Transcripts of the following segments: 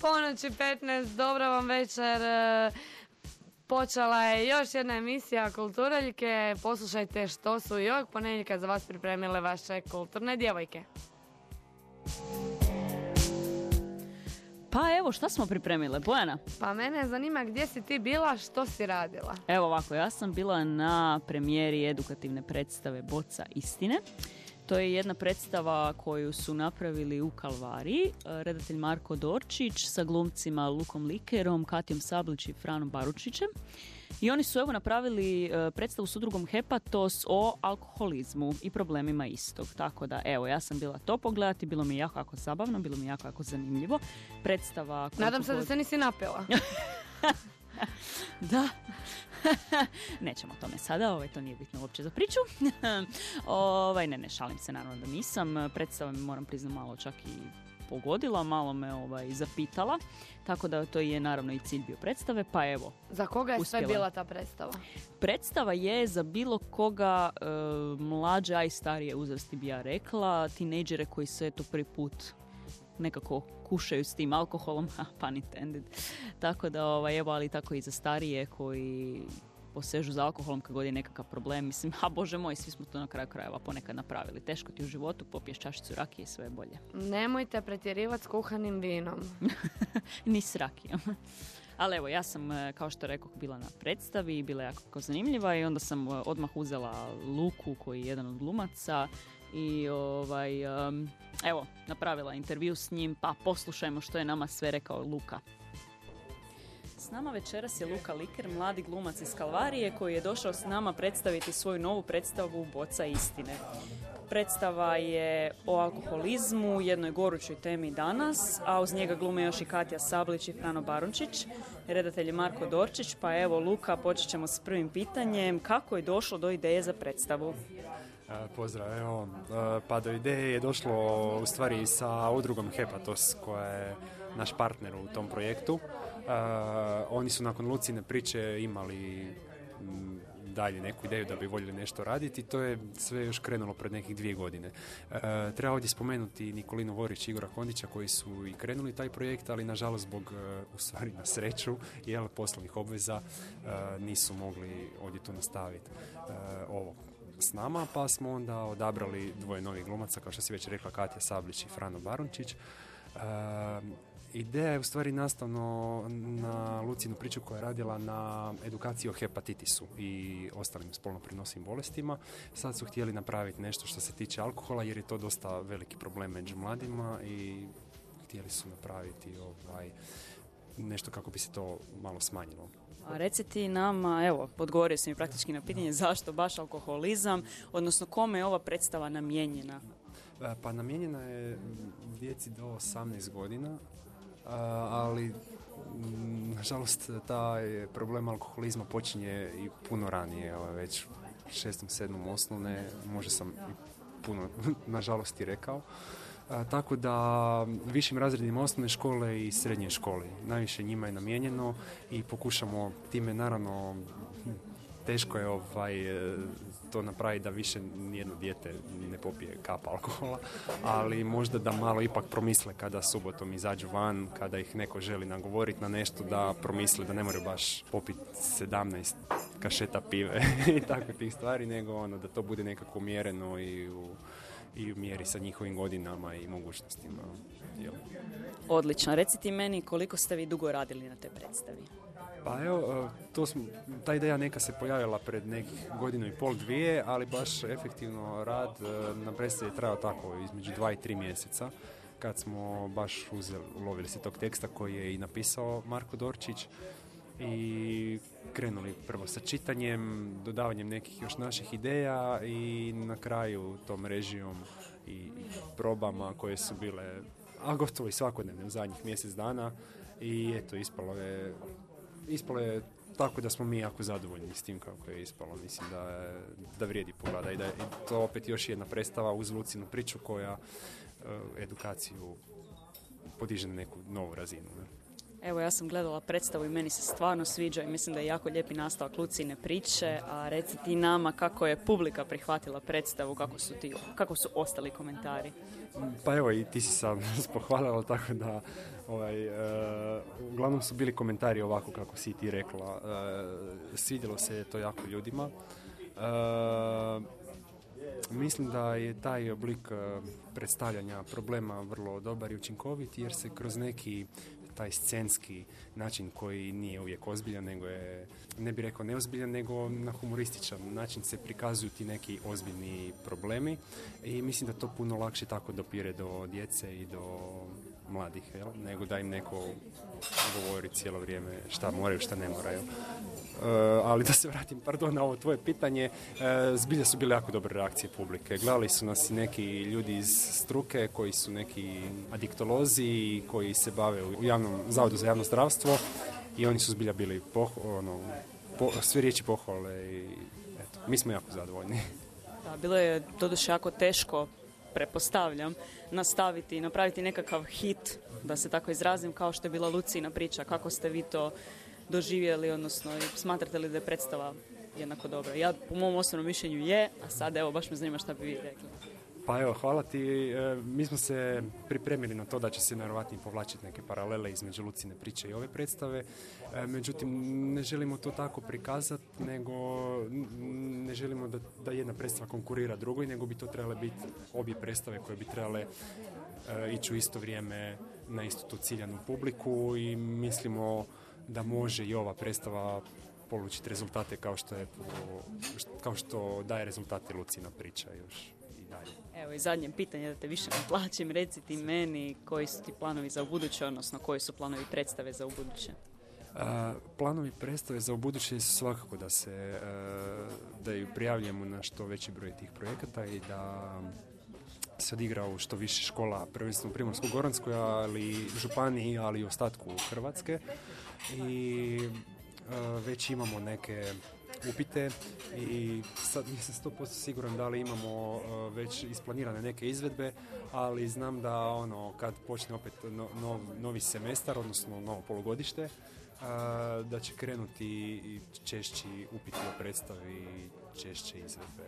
Ponoći 15, dobro vam večer. E, počela je još jedna emisija Kulturaljke. Poslušajte što su i ovog ponedjeljka za vas pripremile vaše kulturne djevojke. Pa evo, šta smo pripremile, Bojana? Pa mene zanima gdje si ti bila, što si radila? Evo ovako, ja sam bila na premijeri edukativne predstave Boca istine. To je jedna predstava koju su napravili u Kalvariji. Redatelj Marko Dorčić sa glumcima Lukom Likerom, Katijom Sablić i Franom Baručićem. I oni su evo napravili e, predstavu s udrugom Hepatos o alkoholizmu i problemima istog. Tako da evo, ja sam bila to pogledati, bilo mi je jako jako zabavno, bilo mi je jako jako zanimljivo. Predstava... Nadam se da se nisi napila. da. Nećemo o tome sada, ovaj, to nije bitno uopće za priču. ovaj, ne, ne, šalim se, naravno da nisam. Predstava mi moram priznati malo čak i pogodila, malo me ovaj, zapitala, tako da to je naravno i cilj bio predstave, pa evo. Za koga je sve bila ta predstava? Predstava je za bilo koga e, mlađe, a i starije uzrasti bi ja rekla, tinejdžere koji se eto prvi put nekako kušaju s tim alkoholom, pun intended. Tako da, ovaj, evo, ali tako i za starije koji posežu za alkoholom kad god je nekakav problem. Mislim, a bože moj, svi smo to na kraju krajeva ponekad napravili. Teško ti u životu, popiješ čašicu rakije i sve je bolje. Nemojte pretjerivati s kuhanim vinom. Ni s rakijom. Ali evo, ja sam, e, kao što rekao, bila na predstavi, bila jako zanimljiva i onda sam e, odmah uzela Luku, koji je jedan od glumaca i ovaj, evo, napravila intervju s njim, pa poslušajmo što je nama sve rekao Luka. S nama večeras je Luka Liker, mladi glumac iz Kalvarije koji je došao s nama predstaviti svoju novu predstavu Boca istine. Predstava je o alkoholizmu, jednoj gorućoj temi danas, a uz njega glume još i Katja Sablić i Frano Barončić, redatelj je Marko Dorčić, pa evo Luka, počet ćemo s prvim pitanjem. Kako je došlo do ideje za predstavu? Pozdrav, evo, pa do ideje je došlo u stvari sa udrugom Hepatos koja je naš partner u tom projektu oni su nakon Lucine priče imali mm, dalje neku ideju da bi voljeli nešto raditi. To je sve još krenulo pred nekih dvije godine. E, treba ovdje spomenuti Nikolinu Vorić i Igora Kondića koji su i krenuli taj projekt, ali nažalost zbog, e, u stvari na sreću, jel, poslovnih obveza e, nisu mogli ovdje tu nastaviti ovo s nama, pa smo onda odabrali dvoje novih glumaca, kao što si već rekla, Katja Sablić i Frano Barunčić. Ideja je u stvari nastavno na Lucinu priču koja je radila na edukaciji o hepatitisu i ostalim spolno prenosivim bolestima. Sad su htjeli napraviti nešto što se tiče alkohola jer je to dosta veliki problem među mladima i htjeli su napraviti ovaj, nešto kako bi se to malo smanjilo. A reci ti nama, evo, odgovorio sam mi praktički na pitanje zašto baš alkoholizam, odnosno kome je ova predstava namijenjena? E, pa namijenjena je djeci do 18 godina, ali mm, nažalost taj problem alkoholizma počinje i puno ranije, već šestom, sedmom osnovne, može sam i puno nažalost i rekao. Tako da višim razredima osnovne škole i srednje škole. Najviše njima je namijenjeno i pokušamo time naravno teško je ovaj, e, to napraviti da više nijedno dijete ne popije kap alkohola, ali možda da malo ipak promisle kada subotom izađu van, kada ih neko želi nagovoriti na nešto, da promisle da ne moraju baš popiti 17 kašeta pive i takve tih stvari, nego ono, da to bude nekako mjereno i u i u mjeri sa njihovim godinama i mogućnostima. Jel? Odlično. Reci ti meni koliko ste vi dugo radili na toj predstavi? Pa evo, e, to smo, ta ideja neka se pojavila pred nekih godinu i pol, dvije, ali baš efektivno rad e, na predstavi je trajao tako između dva i tri mjeseca kad smo baš uzeli, ulovili se tog teksta koji je i napisao Marko Dorčić i krenuli prvo sa čitanjem, dodavanjem nekih još naših ideja i na kraju tom režijom i probama koje su bile a gotovo i svakodnevne u zadnjih mjesec dana i eto ispalo je ispalo je tako da smo mi jako zadovoljni s tim kako je ispalo. Mislim da, da vrijedi pogleda i da je to opet još jedna predstava uz Lucinu priču koja uh, edukaciju podiže na neku novu razinu. Ne? Evo, ja sam gledala predstavu i meni se stvarno sviđa i mislim da je jako lijepi nastavak Lucine priče, a reci ti nama kako je publika prihvatila predstavu, kako su, ti, kako su ostali komentari. Pa evo i ti si sam pohvalila tako da ovaj, e, uglavnom su bili komentari ovako kako si ti rekla. E, svidjelo se to jako ljudima. E, mislim da je taj oblik predstavljanja problema vrlo dobar i učinkovit jer se kroz neki taj scenski način koji nije uvijek ozbiljan, nego je, ne bih rekao neozbiljan, nego na humorističan način se prikazuju ti neki ozbiljni problemi i mislim da to puno lakše tako dopire do djece i do mladih, jel? nego da im neko govori cijelo vrijeme šta moraju, šta ne moraju. Uh, ali da se vratim, pardon, na ovo tvoje pitanje, uh, zbilja su bile jako dobre reakcije publike. Gledali su nas i neki ljudi iz struke koji su neki adiktolozi koji se bave u javnom zavodu za javno zdravstvo i oni su zbilja bili poh, ono, po, sve riječi pohvale i eto, mi smo jako zadovoljni. Da, bilo je doduše jako teško prepostavljam, nastaviti i napraviti nekakav hit, da se tako izrazim, kao što je bila Lucina priča. Kako ste vi to doživjeli, odnosno smatrate li da je predstava jednako dobra? Ja, po mom osobnom mišljenju je, a sad evo, baš me zanima šta bi vi rekli. Pa evo, hvala ti. E, mi smo se pripremili na to da će se naravno povlačiti neke paralele između Lucine priče i ove predstave. E, međutim, ne želimo to tako prikazati, nego ne želimo da, da jedna predstava konkurira drugoj, nego bi to trebale biti obje predstave koje bi trebale e, ići u isto vrijeme na istu tu ciljanu publiku i mislimo da može i ova predstava polučiti rezultate kao što, je, kao što daje rezultate Lucina priča još i dalje. Evo i zadnje pitanje da te više ne plaćim, reci ti meni koji su ti planovi za ubuduće, odnosno koji su planovi predstave za ubuduće? planovi predstave za ubuduće su svakako da se da ju prijavljujemo na što veći broj tih projekata i da se odigra što više škola, prvenstveno u Primorsko-Goranskoj, ali Županiji, ali i ostatku Hrvatske. I već imamo neke upite i sad nisam 100% siguran da li imamo već isplanirane neke izvedbe, ali znam da ono kad počne opet novi semestar, odnosno novo polugodište, da će krenuti češći upiti o predstavi češće izvedbe.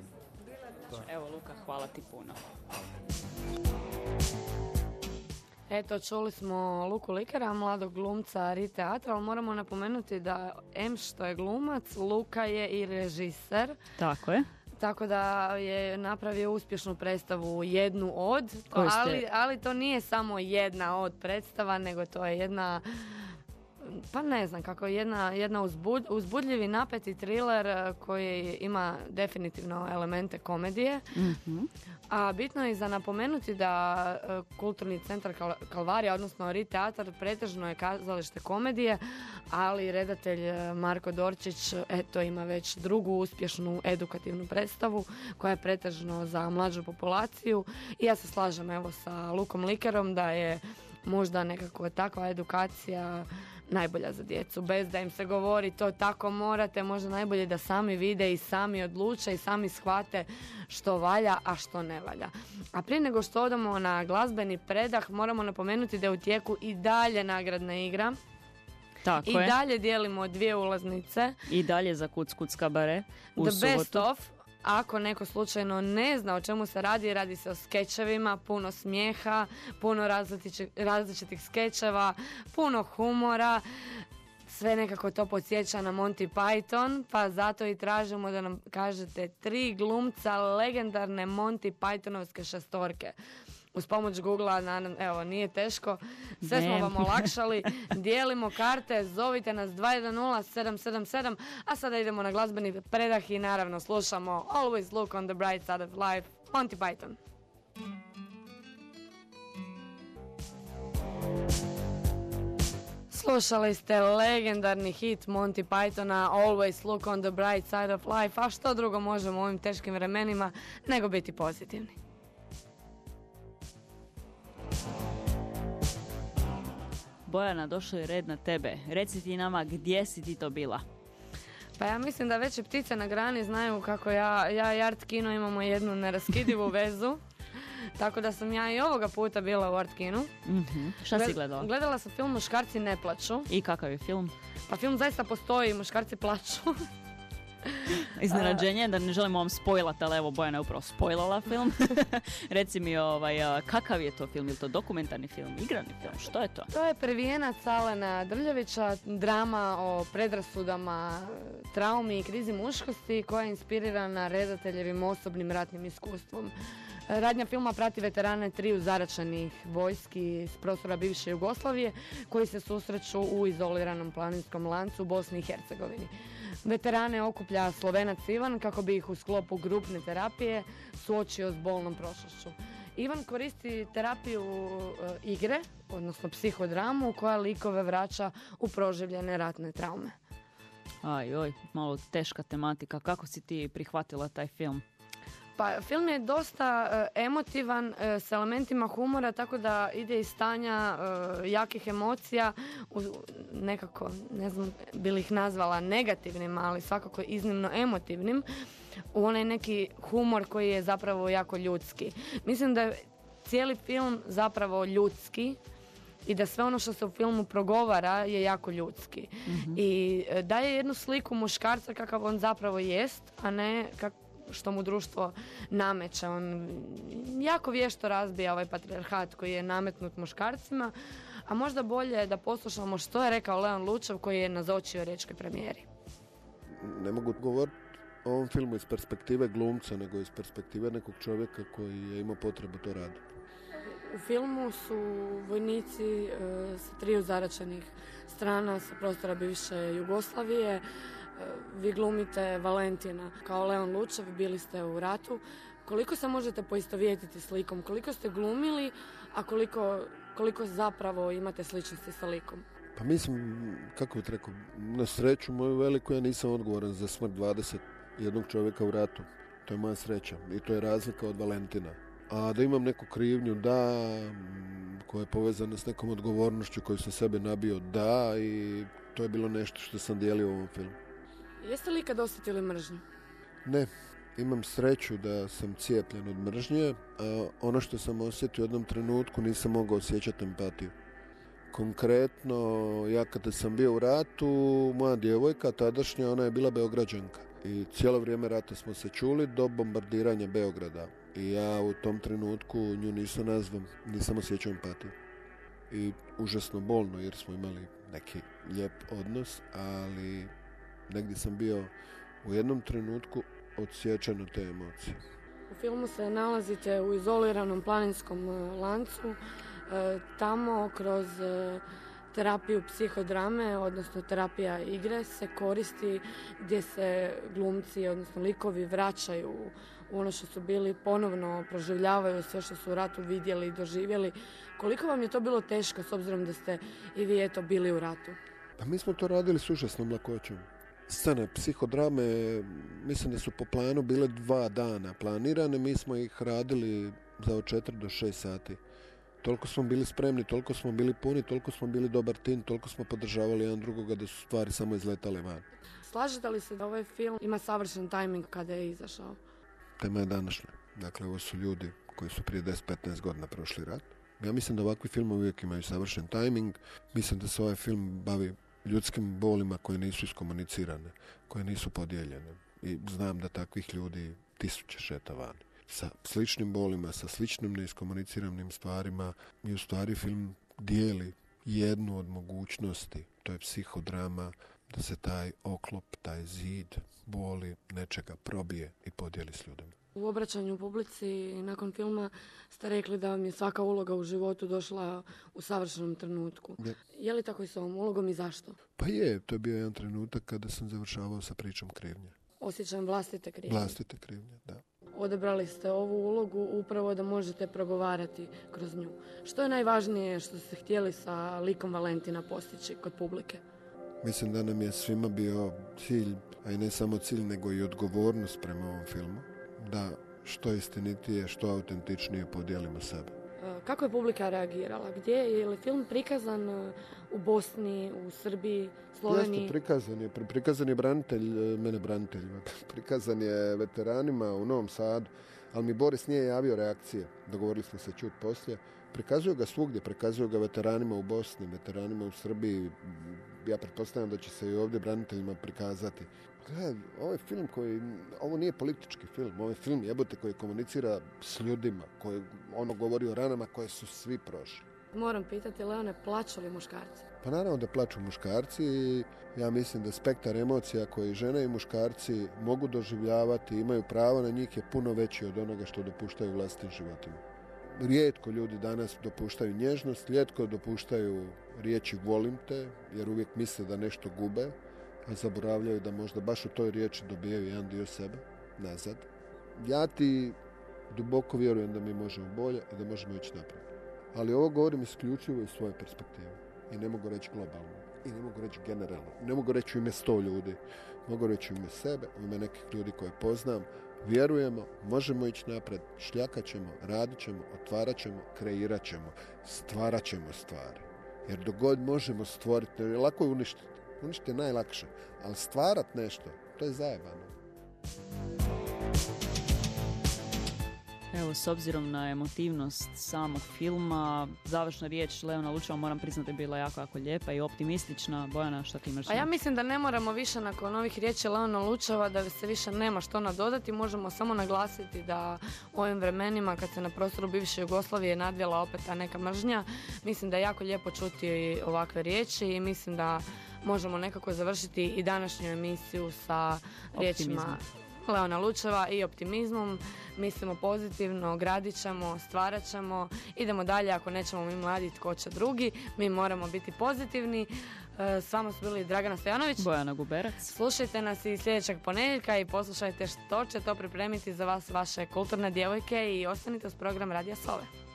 Evo Luka, hvala ti puno. Eto, čuli smo Luku Likera, mladog glumca Ri teatra, ali moramo napomenuti da M što je glumac, Luka je i režiser. Tako je. Tako da je napravio uspješnu predstavu jednu od, ali, ali to nije samo jedna od predstava, nego to je jedna pa ne znam kako jedna, jedna uzbudljivi napeti thriller eh, koji ima definitivno elemente komedije. mm A bitno je za napomenuti da eh, kulturni centar Kalvarija, odnosno Ri teatar, pretežno je kazalište komedije, ali redatelj eh, Marko Dorčić eto ima već drugu uspješnu edukativnu predstavu koja je pretežno za mlađu populaciju i ja se slažem evo sa Lukom Likerom da je možda nekako takva edukacija najbolja za djecu. Bez da im se govori to tako morate, možda najbolje da sami vide i sami odluče i sami shvate što valja, a što ne valja. A prije nego što odamo na glazbeni predah, moramo napomenuti da je u tijeku i dalje nagradna igra. Tako I dalje dijelimo dvije ulaznice. I dalje za Kuc Kuc kabare. The best of ako neko slučajno ne zna o čemu se radi, radi se o skečevima, puno smijeha, puno različitih, različitih skečeva, puno humora, sve nekako to podsjeća na Monty Python, pa zato i tražimo da nam kažete tri glumca legendarne Monty Pythonovske šestorke uz pomoć Google, evo, nije teško. Sve smo vam olakšali. Dijelimo karte, zovite nas 210 a sada idemo na glazbeni predah i naravno slušamo Always Look on the Bright Side of Life, Monty Python. Slušali ste legendarni hit Monty Pythona Always Look on the Bright Side of Life, a što drugo možemo u ovim teškim vremenima nego biti pozitivni. Bojana, došao je red na tebe. Reci ti nama gdje si ti to bila? Pa ja mislim da veće ptice na grani znaju kako ja, ja i Art Kino imamo jednu neraskidivu vezu. tako da sam ja i ovoga puta bila u Artkinu. mm Šta si gledala? Gledala sam film Muškarci ne plaću. I kakav je film? Pa film zaista postoji, muškarci plaću. Iznenađenje, da ne želimo vam spojlati, ali evo Bojana je upravo spojlala film. Reci mi, ovaj, kakav je to film? Je to dokumentarni film, igrani film? Što je to? To je previjenac Alena Drljevića, drama o predrasudama, traumi i krizi muškosti koja je inspirirana redateljevim osobnim ratnim iskustvom. Radnja filma prati veterane triju zaračenih vojski s prostora bivše Jugoslavije koji se susreću u izoliranom planinskom lancu u Bosni i Hercegovini. Veterane okuplja Slovenac Ivan kako bi ih u sklopu grupne terapije suočio s bolnom prošlošću. Ivan koristi terapiju e, igre, odnosno psihodramu, koja likove vraća u proživljene ratne traume. Aj, oj, malo teška tematika. Kako si ti prihvatila taj film? Pa film je dosta e, emotivan e, s elementima humora tako da ide iz stanja e, jakih emocija u, nekako ne znam bi ih nazvala negativnim ali svakako iznimno emotivnim u onaj neki humor koji je zapravo jako ljudski. Mislim da je cijeli film zapravo ljudski i da sve ono što se u filmu progovara je jako ljudski. Mhm. I daje jednu sliku muškarca kakav on zapravo jest, a ne kak, što mu društvo nameće. On jako vješto razbija ovaj patrijarhat koji je nametnut muškarcima, a možda bolje da poslušamo što je rekao Leon Lučev koji je nazočio rečke premijeri. Ne mogu govoriti o ovom filmu iz perspektive glumca, nego iz perspektive nekog čovjeka koji je imao potrebu to raditi. U filmu su vojnici e, sa triju zaračenih strana sa prostora bivše Jugoslavije vi glumite Valentina kao Leon Lučev, bili ste u ratu. Koliko se možete poistovjetiti s likom? Koliko ste glumili, a koliko, koliko zapravo imate sličnosti sa likom? Pa mislim, kako bih rekao, na sreću moju veliku ja nisam odgovoran za smrt 21 čovjeka u ratu. To je moja sreća i to je razlika od Valentina. A da imam neku krivnju, da, koja je povezana s nekom odgovornošću koju sam sebe nabio, da, i to je bilo nešto što sam dijelio u ovom filmu. Jeste li ikad osjetili mržnju? Ne, imam sreću da sam cijepljen od mržnje, a ono što sam osjetio u jednom trenutku nisam mogao osjećati empatiju. Konkretno, ja kada sam bio u ratu, moja djevojka, tadašnja, ona je bila Beograđanka. I cijelo vrijeme rata smo se čuli do bombardiranja Beograda. I ja u tom trenutku nju nisam nazvam, nisam osjećao empatiju. I užasno bolno jer smo imali neki lijep odnos, ali negdje sam bio u jednom trenutku odsječan od te emocije. U filmu se nalazite u izoliranom planinskom e, lancu. E, tamo kroz e, terapiju psihodrame, odnosno terapija igre se koristi gdje se glumci, odnosno likovi vraćaju u ono što su bili, ponovno proživljavaju sve što su u ratu vidjeli i doživjeli. Koliko vam je to bilo teško s obzirom da ste i vi eto bili u ratu? Pa mi smo to radili s užasnom lakoćom scene psihodrame, mislim da su po planu bile dva dana planirane, mi smo ih radili za od četiri do šest sati. Toliko smo bili spremni, toliko smo bili puni, toliko smo bili dobar tim, toliko smo podržavali jedan drugoga da su stvari samo izletale van. Slažete li se da ovaj film ima savršen tajming kada je izašao? Tema je današnja. Dakle, ovo su ljudi koji su prije 10-15 godina prošli rat. Ja mislim da ovakvi filmovi uvijek imaju savršen tajming. Mislim da se ovaj film bavi ljudskim bolima koje nisu iskomunicirane, koje nisu podijeljene. I znam da takvih ljudi tisuće šeta vani. Sa sličnim bolima, sa sličnim neiskomuniciranim stvarima i u stvari film dijeli jednu od mogućnosti, to je psihodrama, da se taj oklop, taj zid boli nečega probije i podijeli s ljudima. U obraćanju publici nakon filma ste rekli da vam je svaka uloga u životu došla u savršenom trenutku. Je, li tako i s ovom ulogom i zašto? Pa je, to je bio jedan trenutak kada sam završavao sa pričom krivnje. Osjećam vlastite krivnje. Vlastite krivnje, da. Odebrali ste ovu ulogu upravo da možete progovarati kroz nju. Što je najvažnije što ste htjeli sa likom Valentina postići kod publike? Mislim da nam je svima bio cilj, a i ne samo cilj, nego i odgovornost prema ovom filmu da što istinitije, što autentičnije podijelimo sebe. E, kako je publika reagirala? Gdje je li film prikazan e, u Bosni, u Srbiji, Sloveniji? Jeste, prikazan je. Prikazan je branitelj, e, mene branitelj, prikazan je veteranima u Novom Sadu. Ali mi Boris nije javio reakcije, dogovorili smo se čut poslije. Prikazuju ga svugdje, prikazuju ga veteranima u Bosni, veteranima u Srbiji, ja pretpostavljam da će se i ovdje braniteljima prikazati. Gledaj, je film koji, ovo nije politički film, ovo je film jebote koji komunicira s ljudima, koji ono govori o ranama koje su svi prošli. Moram pitati, Leone, plaću li muškarci? Pa naravno da plaću muškarci i ja mislim da spektar emocija koje žene i muškarci mogu doživljavati, imaju pravo na njih je puno veći od onoga što dopuštaju vlastitim životima. Rijetko ljudi danas dopuštaju nježnost, rijetko dopuštaju riječi volim te, jer uvijek misle da nešto gube, a zaboravljaju da možda baš u toj riječi dobijaju jedan dio sebe nazad. Ja ti duboko vjerujem da mi možemo bolje i da možemo ići naprijed. Ali ovo govorim isključivo iz svoje perspektive. I ne mogu reći globalno. I ne mogu reći generalno. Ne mogu reći u ime sto ljudi. Mogu reći u ime sebe, u ime nekih ljudi koje poznam. Vjerujemo, možemo ići napred, šljakat ćemo, radit ćemo, otvarat ćemo, kreirat ćemo, stvarat ćemo stvari. Jer dok god možemo stvoriti, lako je uništiti. Uništiti je najlakše. Ali stvarat nešto, to je zajebano. Evo, s obzirom na emotivnost samog filma, završna riječ Leona Lučeva moram priznati bila jako, jako lijepa i optimistična. Bojana, što ti imaš? A ja mislim da ne moramo više nakon ovih riječi Leona Lučeva da se više nema što nadodati. Možemo samo naglasiti da u ovim vremenima kad se na prostoru bivše Jugoslavije nadvjela opet ta neka mržnja, mislim da je jako lijepo čuti ovakve riječi i mislim da možemo nekako završiti i današnju emisiju sa riječima Leona Lučeva i optimizmom. Mislimo pozitivno, gradit ćemo, stvarat ćemo, idemo dalje ako nećemo mi mladi tko će drugi. Mi moramo biti pozitivni. E, s vama su bili Dragana Stojanović. Bojana Guberac. Slušajte nas i sljedećeg ponedjeljka i poslušajte što će to pripremiti za vas vaše kulturne djevojke i ostanite uz program Radija Sove.